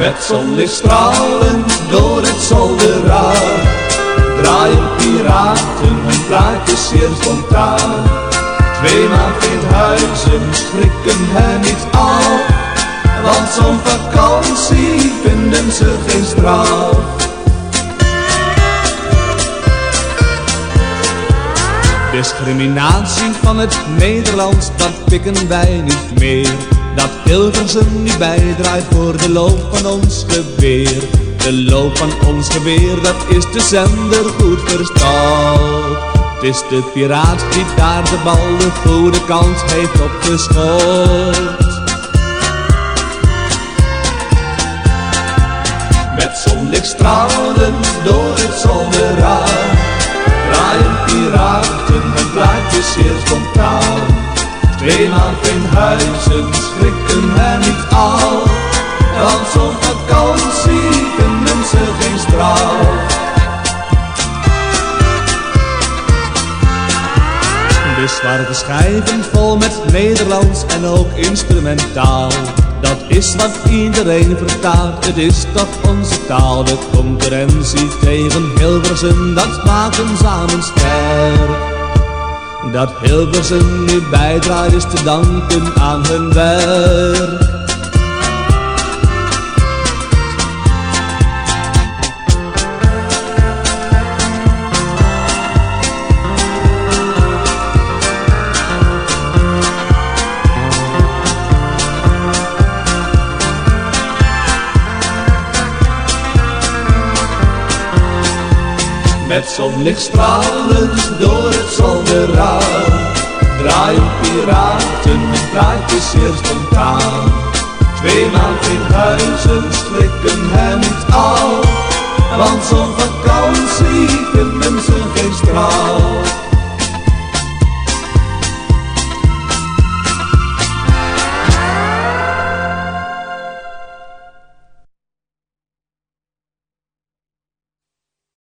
Met zonlichtstralen door het zolderraam Draaien piraten hun plaatjes zeer spontaan. Tweemaal geen huizen schrikken hen niet al Want zo'n vakantie vinden ze geen straf Discriminatie van het Nederlands, dat pikken wij niet meer Hilversum niet bijdraait voor de loop van ons geweer. De loop van ons geweer, dat is de zender goed versteld. Het is de piraat die daar de bal de goede kant heeft opgeschoten. Met zonlichtstralen door het zonneraam Tweemaal geen huizen schrikken hen niet al, want zo'n vakantie vinden ze geen straf. De zwarte schijven vol met Nederlands en ook instrumentaal. Dat is wat iedereen vertaalt, het is toch onze taal. De concurrentie tegen Hilversum, dat maakt hem samen. Dat Hilversum nu bijdraagt is te danken aan hun werk. Met zonlichtstralen door het zolderraam met plaatjes zeer spontaan. Tweemaal geen huizen schrikken hen niet al. Want zo'n vakantie vinden ze geen straal